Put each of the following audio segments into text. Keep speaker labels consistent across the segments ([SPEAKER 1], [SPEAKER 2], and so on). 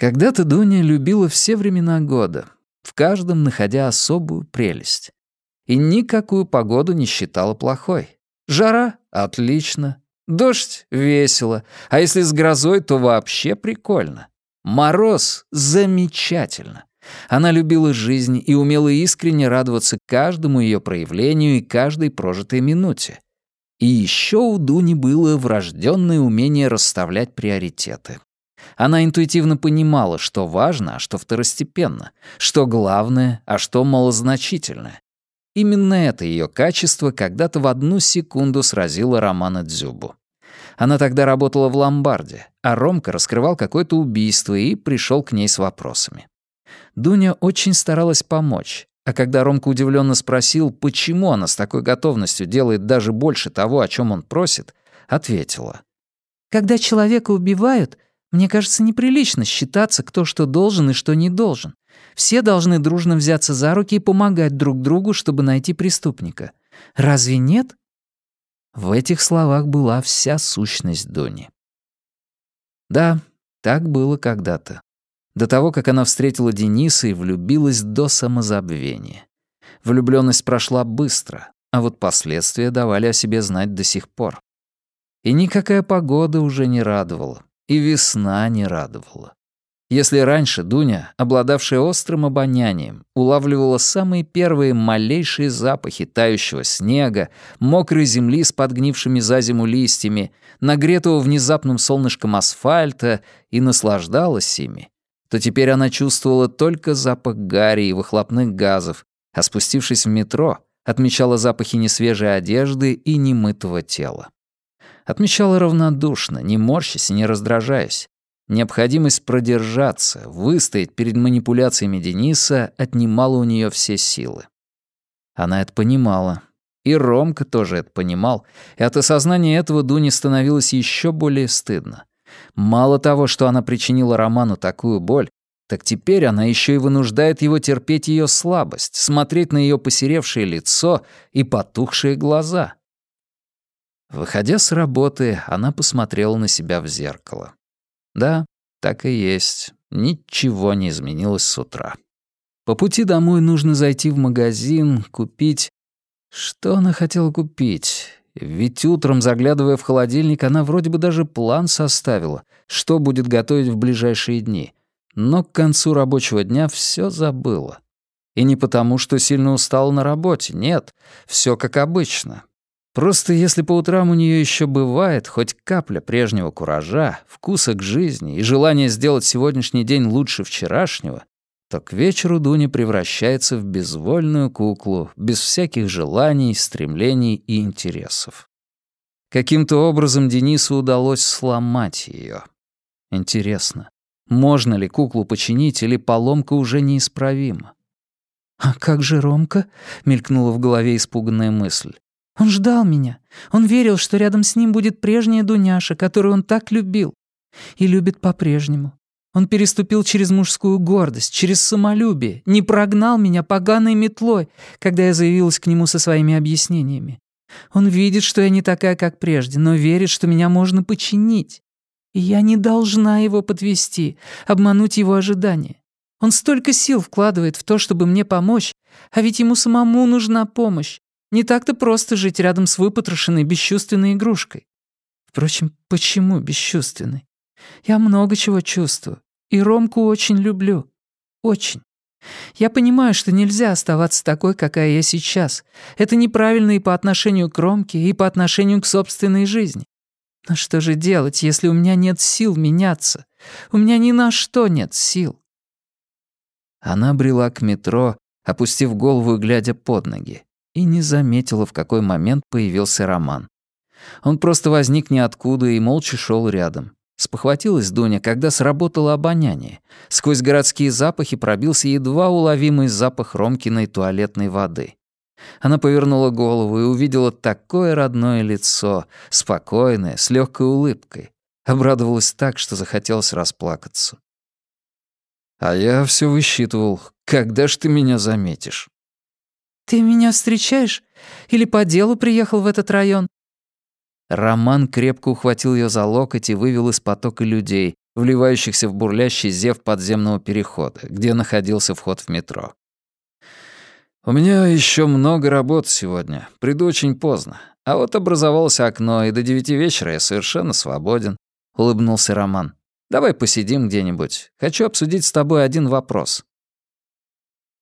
[SPEAKER 1] Когда-то Дуня любила все времена года, в каждом находя особую прелесть. И никакую погоду не считала плохой. Жара — отлично. Дождь — весело. А если с грозой, то вообще прикольно. Мороз — замечательно. Она любила жизнь и умела искренне радоваться каждому ее проявлению и каждой прожитой минуте. И еще у Дуни было врожденное умение расставлять приоритеты. Она интуитивно понимала, что важно, а что второстепенно, что главное, а что малозначительное. Именно это ее качество когда-то в одну секунду сразило Романа Дзюбу. Она тогда работала в ломбарде, а Ромка раскрывал какое-то убийство и пришел к ней с вопросами. Дуня очень старалась помочь, а когда Ромка удивленно спросил, почему она с такой готовностью делает даже больше того, о чем он просит, ответила.
[SPEAKER 2] «Когда человека убивают, мне кажется неприлично считаться, кто что должен и что не должен. Все должны дружно взяться за руки и помогать друг другу, чтобы найти преступника. Разве нет?»
[SPEAKER 1] В этих словах была вся сущность Дони. Да, так было когда-то. До того, как она встретила Дениса и влюбилась до самозабвения. Влюблённость прошла быстро, а вот последствия давали о себе знать до сих пор. И никакая погода уже не радовала, и весна не радовала. Если раньше Дуня, обладавшая острым обонянием, улавливала самые первые малейшие запахи тающего снега, мокрой земли с подгнившими за зиму листьями, нагретого внезапным солнышком асфальта и наслаждалась ими, то теперь она чувствовала только запах гари и выхлопных газов, а спустившись в метро, отмечала запахи несвежей одежды и немытого тела. Отмечала равнодушно, не морщась и не раздражаясь, Необходимость продержаться, выстоять перед манипуляциями Дениса отнимала у нее все силы. Она это понимала. И Ромка тоже это понимал, и от осознания этого Дуне становилось еще более стыдно. Мало того, что она причинила Роману такую боль, так теперь она еще и вынуждает его терпеть ее слабость, смотреть на ее посеревшее лицо и потухшие глаза. Выходя с работы, она посмотрела на себя в зеркало. Да, так и есть. Ничего не изменилось с утра. По пути домой нужно зайти в магазин, купить... Что она хотела купить? Ведь утром, заглядывая в холодильник, она вроде бы даже план составила, что будет готовить в ближайшие дни. Но к концу рабочего дня все забыла. И не потому, что сильно устала на работе, нет, все как обычно. Просто если по утрам у нее еще бывает хоть капля прежнего куража, вкуса к жизни и желания сделать сегодняшний день лучше вчерашнего, то к вечеру Дуня превращается в безвольную куклу, без всяких желаний, стремлений и интересов. Каким-то образом Денису удалось сломать ее. Интересно, можно ли куклу починить или поломка уже неисправима?
[SPEAKER 2] «А как же Ромка?» — мелькнула в голове испуганная мысль. Он ждал меня. Он верил, что рядом с ним будет прежняя Дуняша, которую он так любил. И любит по-прежнему. Он переступил через мужскую гордость, через самолюбие, не прогнал меня поганой метлой, когда я заявилась к нему со своими объяснениями. Он видит, что я не такая, как прежде, но верит, что меня можно починить. И я не должна его подвести, обмануть его ожидания. Он столько сил вкладывает в то, чтобы мне помочь, а ведь ему самому нужна помощь. Не так-то просто жить рядом с выпотрошенной бесчувственной игрушкой. Впрочем, почему бесчувственной? Я много чего чувствую. И Ромку очень люблю. Очень. Я понимаю, что нельзя оставаться такой, какая я сейчас. Это неправильно и по отношению к Ромке, и по отношению к собственной жизни. Но что же делать, если у меня нет сил меняться? У меня ни на что нет сил.
[SPEAKER 1] Она брела к метро, опустив голову и глядя под ноги и не заметила, в какой момент появился Роман. Он просто возник ниоткуда и молча шел рядом. Спохватилась Дуня, когда сработало обоняние. Сквозь городские запахи пробился едва уловимый запах Ромкиной туалетной воды. Она повернула голову и увидела такое родное лицо, спокойное, с легкой улыбкой. Обрадовалась так, что захотелось расплакаться. «А я все высчитывал, когда ж ты меня заметишь?»
[SPEAKER 2] «Ты меня встречаешь? Или по делу приехал в этот район?»
[SPEAKER 1] Роман крепко ухватил ее за локоть и вывел из потока людей, вливающихся в бурлящий зев подземного перехода, где находился вход в метро. «У меня еще много работы сегодня. Приду очень поздно. А вот образовалось окно, и до девяти вечера я совершенно свободен», — улыбнулся Роман. «Давай посидим где-нибудь. Хочу обсудить с тобой один вопрос».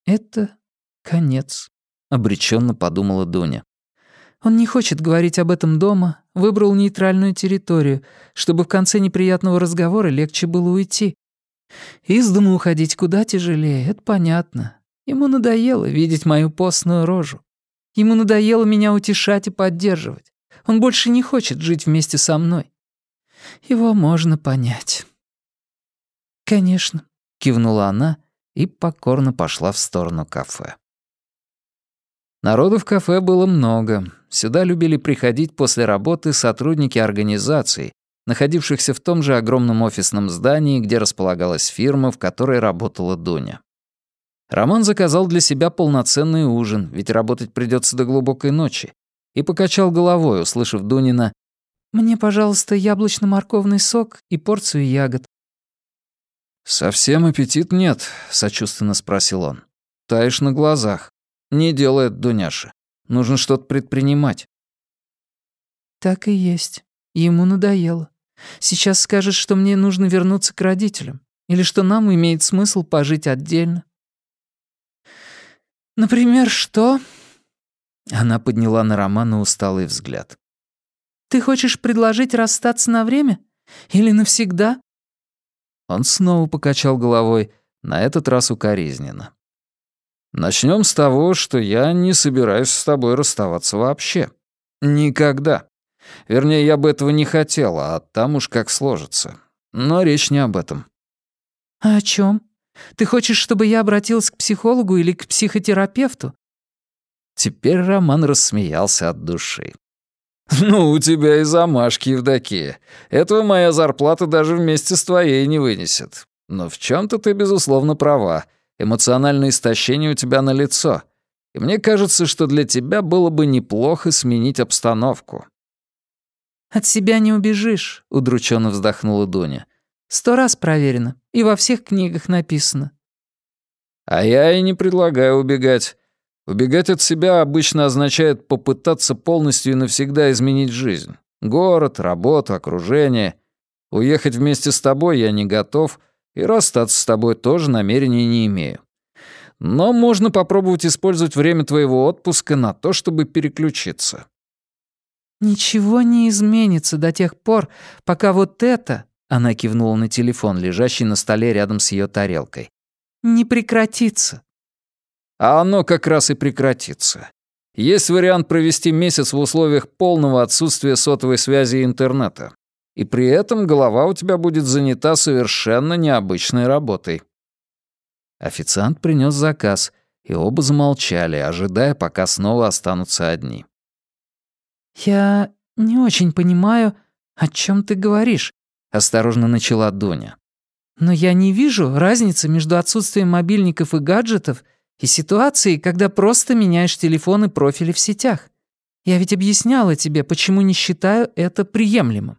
[SPEAKER 2] «Это конец», — обреченно подумала Дуня. Он не хочет говорить об этом дома, выбрал нейтральную территорию, чтобы в конце неприятного разговора легче было уйти. Из дома уходить куда тяжелее, это понятно. Ему надоело видеть мою постную рожу. Ему надоело меня утешать и поддерживать. Он больше не хочет жить вместе со мной. Его можно понять. «Конечно», — кивнула она и покорно пошла в сторону кафе.
[SPEAKER 1] Народу в кафе было много. Сюда любили приходить после работы сотрудники организаций, находившихся в том же огромном офисном здании, где располагалась фирма, в которой работала Дуня. Роман заказал для себя полноценный ужин, ведь работать придется до глубокой ночи, и покачал головой, услышав Дунина
[SPEAKER 2] «Мне, пожалуйста, яблочно-морковный сок и порцию ягод».
[SPEAKER 1] «Совсем аппетит нет», — сочувственно спросил он. «Таешь на глазах». Не делает Дуняша. Нужно что-то предпринимать.
[SPEAKER 2] Так и есть. Ему надоело. Сейчас скажет, что мне нужно вернуться к родителям. Или что нам имеет смысл пожить отдельно. Например, что?
[SPEAKER 1] Она подняла на Романа усталый взгляд.
[SPEAKER 2] Ты хочешь предложить расстаться на время? Или навсегда?
[SPEAKER 1] Он снова покачал головой, на этот раз укоризненно. Начнем с того, что я не собираюсь с тобой расставаться вообще. Никогда. Вернее, я бы этого не хотел, а там уж как сложится. Но речь не об этом.
[SPEAKER 2] А о чем? Ты хочешь, чтобы я обратилась к психологу или к психотерапевту?
[SPEAKER 1] Теперь Роман рассмеялся от души. «Ну, у тебя и замашки, Евдокия. Этого моя зарплата даже вместе с твоей не вынесет. Но в чем то ты, безусловно, права. Эмоциональное истощение у тебя на лицо. И мне кажется, что для тебя было бы неплохо сменить обстановку».
[SPEAKER 2] «От себя не убежишь», — удрученно вздохнула Дуня. «Сто раз проверено, и во всех книгах написано».
[SPEAKER 1] «А я и не предлагаю убегать. Убегать от себя обычно означает попытаться полностью и навсегда изменить жизнь. Город, работу, окружение. Уехать вместе с тобой я не готов, и расстаться с тобой тоже намерения не имею. Но можно попробовать использовать время твоего отпуска на то, чтобы переключиться».
[SPEAKER 2] «Ничего не изменится до тех пор, пока вот это...» Она кивнула на телефон, лежащий на столе рядом с ее тарелкой. «Не прекратится».
[SPEAKER 1] А оно как раз и прекратится. Есть вариант провести месяц в условиях полного отсутствия сотовой связи и интернета и при этом голова у тебя будет занята совершенно необычной работой». Официант принес заказ, и оба замолчали, ожидая, пока снова останутся одни.
[SPEAKER 2] «Я не очень понимаю, о чем ты говоришь», — осторожно начала Дуня. «Но я не вижу разницы между отсутствием мобильников и гаджетов и ситуацией, когда просто меняешь телефон и профили в сетях. Я ведь объясняла тебе, почему не считаю это приемлемым».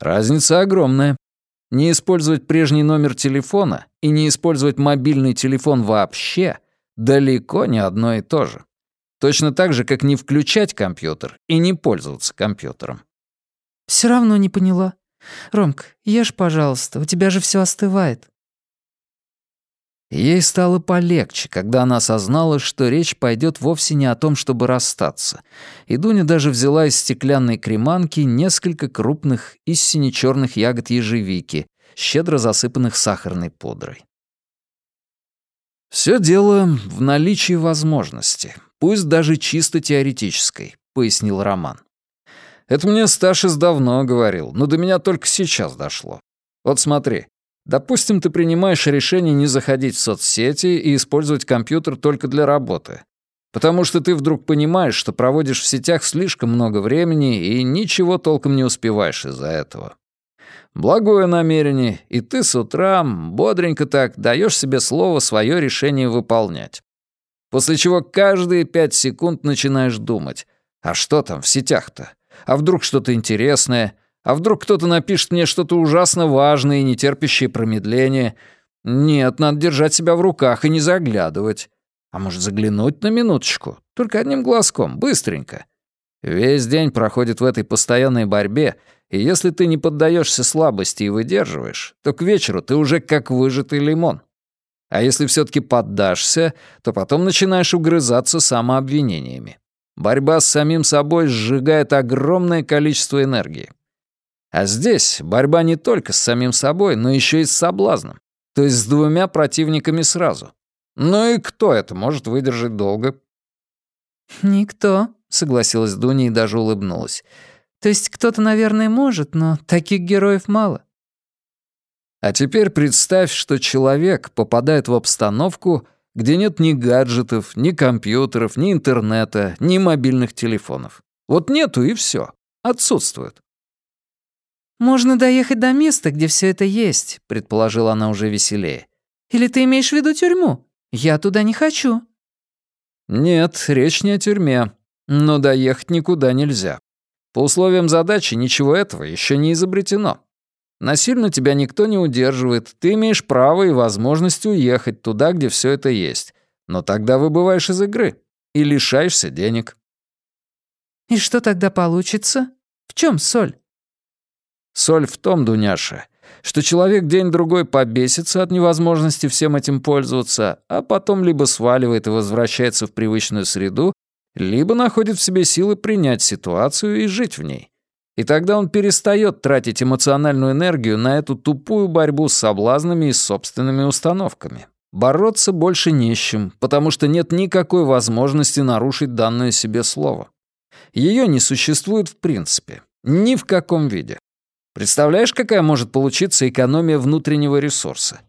[SPEAKER 1] Разница огромная. Не использовать прежний номер телефона и не использовать мобильный телефон вообще далеко не одно и то же. Точно так же, как не включать компьютер и не пользоваться компьютером.
[SPEAKER 2] Все равно не поняла. Ромка, ешь, пожалуйста, у тебя же все остывает.
[SPEAKER 1] Ей стало полегче, когда она осознала, что речь пойдет вовсе не о том, чтобы расстаться. И Дуня даже взяла из стеклянной креманки несколько крупных из сине-черных ягод ежевики, щедро засыпанных сахарной пудрой. Все дело в наличии возможности, пусть даже чисто теоретической», — пояснил Роман. «Это мне Сташис давно говорил, но до меня только сейчас дошло. Вот смотри, Допустим, ты принимаешь решение не заходить в соцсети и использовать компьютер только для работы. Потому что ты вдруг понимаешь, что проводишь в сетях слишком много времени и ничего толком не успеваешь из-за этого. Благое намерение, и ты с утра бодренько так даешь себе слово свое решение выполнять. После чего каждые пять секунд начинаешь думать, а что там в сетях-то? А вдруг что-то интересное? А вдруг кто-то напишет мне что-то ужасно важное и не терпящее промедления? Нет, надо держать себя в руках и не заглядывать. А может, заглянуть на минуточку? Только одним глазком, быстренько. Весь день проходит в этой постоянной борьбе, и если ты не поддаешься слабости и выдерживаешь, то к вечеру ты уже как выжатый лимон. А если все таки поддашься, то потом начинаешь угрызаться самообвинениями. Борьба с самим собой сжигает огромное количество энергии. А здесь борьба не только с самим собой, но еще и с соблазном, то есть с двумя противниками сразу. Ну и кто это может выдержать долго?
[SPEAKER 2] «Никто», — согласилась Дуня и даже улыбнулась. «То есть кто-то, наверное, может, но таких героев мало».
[SPEAKER 1] А теперь представь, что человек попадает в обстановку, где нет ни гаджетов, ни компьютеров, ни интернета, ни мобильных телефонов. Вот нету и все, отсутствуют.
[SPEAKER 2] «Можно доехать до места, где все это есть», — предположила она уже веселее. «Или ты имеешь в виду тюрьму? Я туда не хочу».
[SPEAKER 1] «Нет, речь не о тюрьме. Но доехать никуда нельзя. По условиям задачи ничего этого еще не изобретено. Насильно тебя никто не удерживает, ты имеешь право и возможность уехать туда, где все это есть. Но тогда выбываешь из игры и лишаешься денег».
[SPEAKER 2] «И что тогда получится? В чем соль?»
[SPEAKER 1] Соль в том, Дуняша, что человек день-другой побесится от невозможности всем этим пользоваться, а потом либо сваливает и возвращается в привычную среду, либо находит в себе силы принять ситуацию и жить в ней. И тогда он перестает тратить эмоциональную энергию на эту тупую борьбу с соблазнами и собственными установками. Бороться больше не с чем, потому что нет никакой возможности нарушить данное себе слово. Ее не существует в принципе, ни в каком виде. Представляешь, какая может получиться экономия внутреннего ресурса?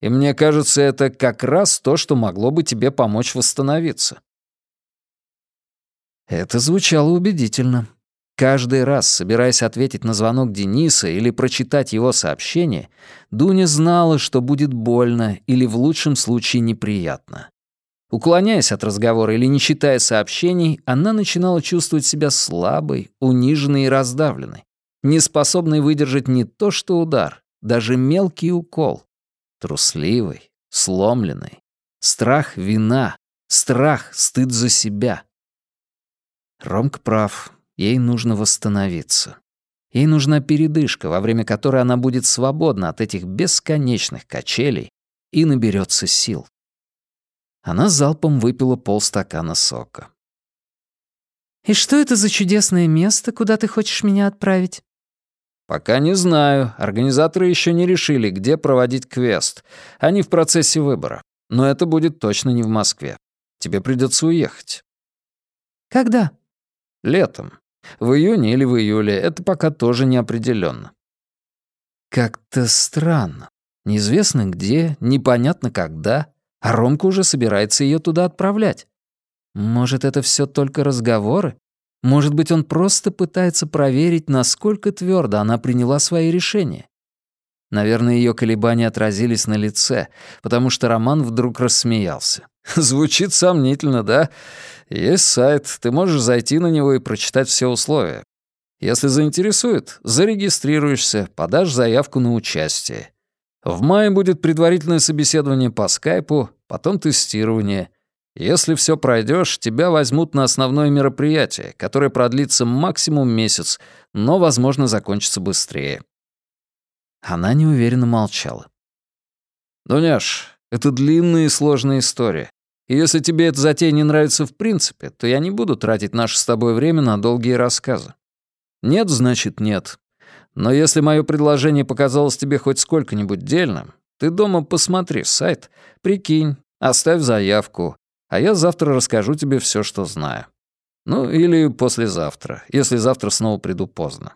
[SPEAKER 1] И мне кажется, это как раз то, что могло бы тебе помочь восстановиться. Это звучало убедительно. Каждый раз, собираясь ответить на звонок Дениса или прочитать его сообщение, Дуня знала, что будет больно или в лучшем случае неприятно. Уклоняясь от разговора или не читая сообщений, она начинала чувствовать себя слабой, униженной и раздавленной не способный выдержать не то что удар, даже мелкий укол. Трусливый, сломленный. Страх — вина. Страх — стыд за себя. Ромк прав. Ей нужно восстановиться. Ей нужна передышка, во время которой она будет свободна от этих бесконечных качелей и наберется сил. Она залпом выпила полстакана сока.
[SPEAKER 2] «И что это за чудесное место, куда ты хочешь меня отправить?»
[SPEAKER 1] «Пока не знаю. Организаторы еще не решили, где проводить квест. Они в процессе выбора. Но это будет точно не в Москве. Тебе придется уехать».
[SPEAKER 2] «Когда?»
[SPEAKER 1] «Летом. В июне или в июле. Это пока тоже не определенно. Как-то странно. Неизвестно где, непонятно когда, а Ромка уже собирается ее туда отправлять. Может, это все только разговоры? Может быть, он просто пытается проверить, насколько твердо она приняла свои решения. Наверное, ее колебания отразились на лице, потому что Роман вдруг рассмеялся. «Звучит сомнительно, да? Есть сайт, ты можешь зайти на него и прочитать все условия. Если заинтересует, зарегистрируешься, подашь заявку на участие. В мае будет предварительное собеседование по скайпу, потом тестирование. Если все пройдешь, тебя возьмут на основное мероприятие, которое продлится максимум месяц, но, возможно, закончится быстрее». Она неуверенно молчала. «Дуняш, это длинная и сложная история. И если тебе эта затея не нравится в принципе, то я не буду тратить наше с тобой время на долгие рассказы. Нет, значит нет. Но если мое предложение показалось тебе хоть сколько-нибудь дельным, ты дома посмотри сайт, прикинь, оставь заявку, а я завтра расскажу тебе все, что знаю. Ну, или послезавтра, если завтра снова приду поздно.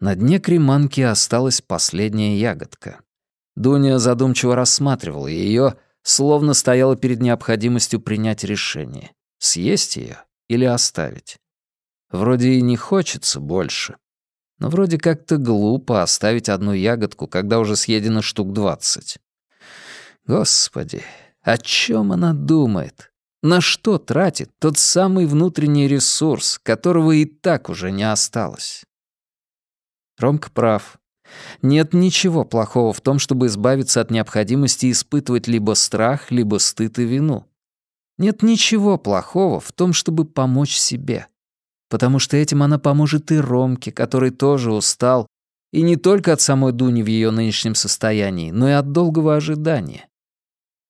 [SPEAKER 1] На дне креманки осталась последняя ягодка. Дуня задумчиво рассматривала ее, словно стояла перед необходимостью принять решение, съесть ее или оставить. Вроде и не хочется больше, но вроде как-то глупо оставить одну ягодку, когда уже съедено штук двадцать. Господи, о чем она думает? На что тратит тот самый внутренний ресурс, которого и так уже не осталось? Ромка прав. Нет ничего плохого в том, чтобы избавиться от необходимости испытывать либо страх, либо стыд и вину. Нет ничего плохого в том, чтобы помочь себе. Потому что этим она поможет и Ромке, который тоже устал, и не только от самой Дуни в ее нынешнем состоянии, но и от долгого ожидания.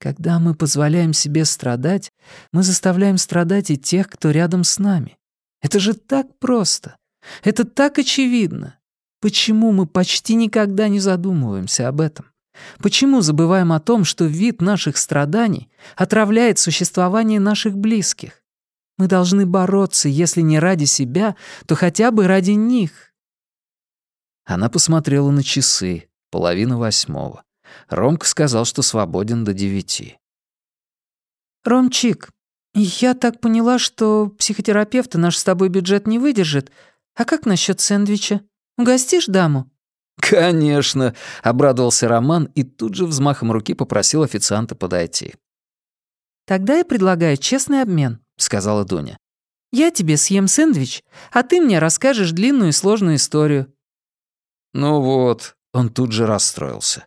[SPEAKER 1] Когда мы позволяем себе страдать, мы заставляем страдать и тех, кто рядом с нами. Это же так просто. Это так очевидно. Почему мы почти никогда не задумываемся об этом? Почему забываем о том, что вид наших страданий отравляет существование наших близких? Мы должны бороться, если не ради себя, то хотя бы ради них. Она посмотрела на часы, половина восьмого. Ромка сказал, что свободен до девяти.
[SPEAKER 2] «Ромчик, я так поняла, что психотерапевта наш с тобой бюджет не выдержит. А как насчет сэндвича? Угостишь даму?»
[SPEAKER 1] «Конечно», — обрадовался Роман и тут же взмахом руки попросил официанта подойти.
[SPEAKER 2] «Тогда я предлагаю честный обмен», — сказала Дуня. «Я тебе съем сэндвич, а ты мне расскажешь длинную и сложную историю».
[SPEAKER 1] «Ну вот», — он тут же расстроился.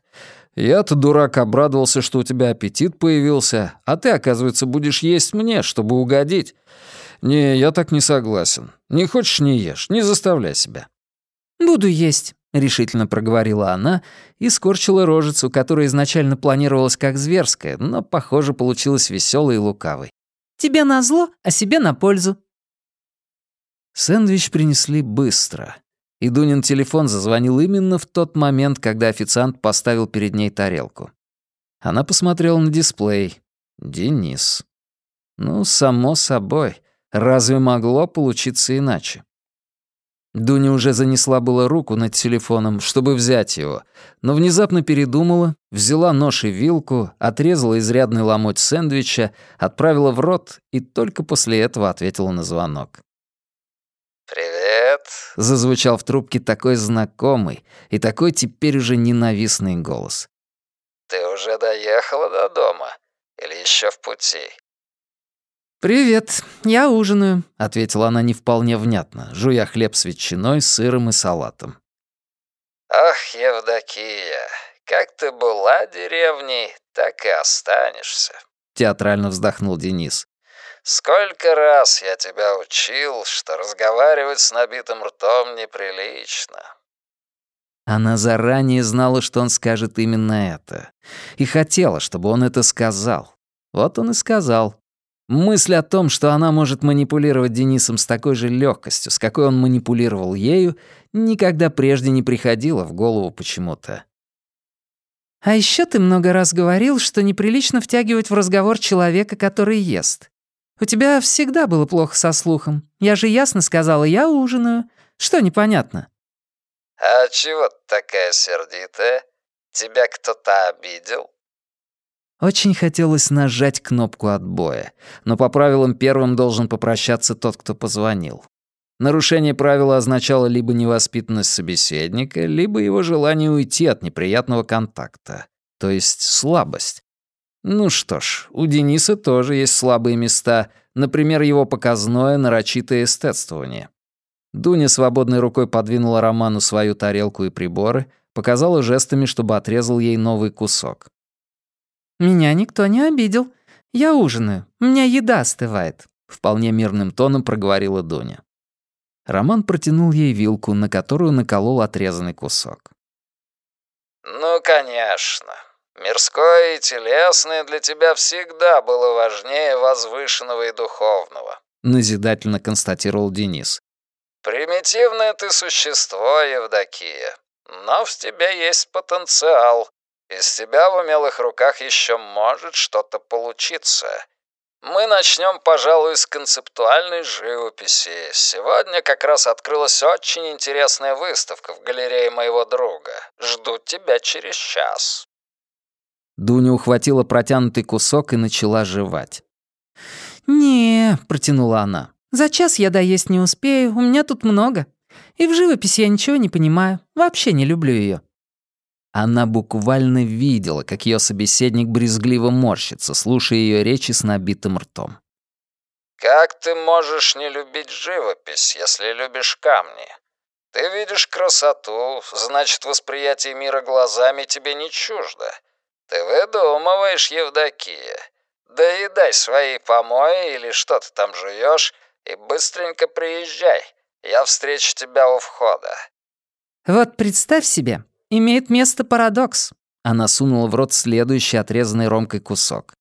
[SPEAKER 1] Я-то, дурак, обрадовался, что у тебя аппетит появился, а ты, оказывается, будешь есть мне, чтобы угодить. Не, я так не согласен. Не хочешь — не ешь, не заставляй себя».
[SPEAKER 2] «Буду есть», — решительно проговорила она и скорчила рожицу, которая изначально планировалась как зверская, но, похоже, получилась веселой и лукавой. «Тебе назло, а себе на пользу».
[SPEAKER 1] Сэндвич принесли быстро. И Дунин телефон зазвонил именно в тот момент, когда официант поставил перед ней тарелку. Она посмотрела на дисплей. Денис. Ну, само собой. Разве могло получиться иначе? Дуня уже занесла было руку над телефоном, чтобы взять его, но внезапно передумала, взяла нож и вилку, отрезала изрядный ломоть сэндвича, отправила в рот и только после этого ответила на звонок. Зазвучал в трубке такой знакомый и такой теперь уже ненавистный голос.
[SPEAKER 3] «Ты уже доехала до дома? Или еще в пути?»
[SPEAKER 2] «Привет, я ужинаю», —
[SPEAKER 1] ответила она не вполне внятно, жуя хлеб с ветчиной, сыром и салатом.
[SPEAKER 3] «Ах, Евдокия, как ты была деревней, так и останешься», —
[SPEAKER 1] театрально вздохнул Денис.
[SPEAKER 3] Сколько раз я тебя учил, что разговаривать с набитым ртом неприлично.
[SPEAKER 1] Она заранее знала, что он скажет именно это. И хотела, чтобы он это сказал. Вот он и сказал. Мысль о том, что она может манипулировать Денисом с такой же легкостью, с какой он манипулировал ею, никогда прежде не приходила в голову почему-то.
[SPEAKER 2] «А еще ты много раз говорил, что неприлично втягивать в разговор человека, который ест. У тебя всегда было плохо со слухом. Я же ясно сказала, я ужинаю. Что непонятно?»
[SPEAKER 3] «А чего ты такая сердитая? Тебя кто-то обидел?»
[SPEAKER 1] Очень хотелось нажать кнопку отбоя, но по правилам первым должен попрощаться тот, кто позвонил. Нарушение правила означало либо невоспитанность собеседника, либо его желание уйти от неприятного контакта, то есть слабость. Ну что ж, у Дениса тоже есть слабые места, например, его показное нарочитое эстетствование. Дуня свободной рукой подвинула Роману свою тарелку и приборы, показала жестами, чтобы отрезал ей новый кусок.
[SPEAKER 2] «Меня никто не обидел. Я ужинаю. У меня еда остывает», — вполне мирным тоном проговорила Дуня.
[SPEAKER 1] Роман протянул ей вилку, на которую наколол отрезанный кусок.
[SPEAKER 3] «Ну, конечно. Мирское и телесное для тебя всегда было важнее возвышенного и духовного», —
[SPEAKER 1] назидательно констатировал Денис.
[SPEAKER 3] «Примитивное ты существо, Евдокия, но в тебе есть потенциал. Из тебя в умелых руках еще может что-то получиться. Мы начнем, пожалуй, с концептуальной живописи. Сегодня как раз открылась очень интересная выставка в галерее моего друга. Жду тебя через час».
[SPEAKER 1] Дуня ухватила протянутый кусок и начала жевать.
[SPEAKER 2] «Не», — протянула она, — «за час я доесть не успею, у меня тут много. И в живописи я ничего не понимаю, вообще не люблю ее.
[SPEAKER 1] Она буквально видела, как ее собеседник брезгливо морщится, слушая ее речи с набитым ртом.
[SPEAKER 3] «Как ты можешь не любить живопись, если любишь камни? Ты видишь красоту, значит, восприятие мира глазами тебе не чуждо. Ты выдумываешь, Евдокия. Доедай свои помои или что ты там жуешь и быстренько приезжай. Я встречу тебя у входа».
[SPEAKER 2] «Вот представь себе, имеет место парадокс». Она сунула в рот следующий отрезанный ромкой кусок.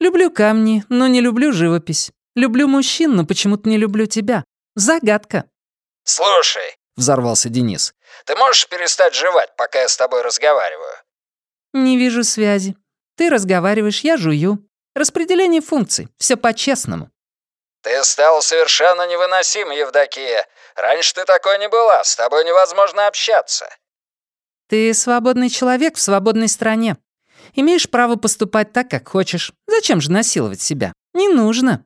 [SPEAKER 2] «Люблю камни, но не люблю живопись. Люблю мужчин, но почему-то не люблю тебя. Загадка».
[SPEAKER 3] «Слушай, —
[SPEAKER 1] взорвался Денис.
[SPEAKER 3] «Ты можешь перестать жевать, пока я с тобой разговариваю?»
[SPEAKER 2] «Не вижу связи. Ты разговариваешь, я жую. Распределение функций. Все по-честному».
[SPEAKER 3] «Ты стал совершенно невыносим, Евдокия. Раньше ты такой не была, с тобой невозможно общаться».
[SPEAKER 2] «Ты свободный человек в свободной стране. Имеешь право поступать так, как хочешь. Зачем же насиловать себя? Не нужно».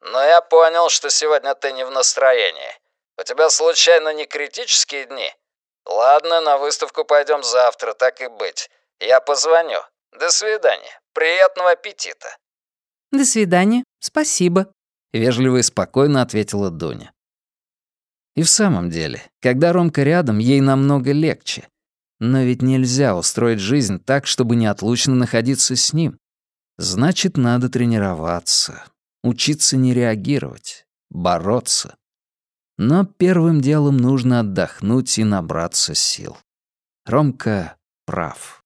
[SPEAKER 3] «Но я понял, что сегодня ты не в настроении. У тебя случайно не критические дни? Ладно, на выставку пойдем завтра, так и быть. Я позвоню. До свидания. Приятного аппетита.
[SPEAKER 2] До свидания. Спасибо.
[SPEAKER 1] Вежливо и спокойно ответила Дуня. И в самом деле, когда Ромка рядом, ей намного легче. Но ведь нельзя устроить жизнь так, чтобы неотлучно находиться с ним. Значит, надо тренироваться, учиться не реагировать, бороться. Но первым делом нужно отдохнуть и набраться сил. Ромка прав.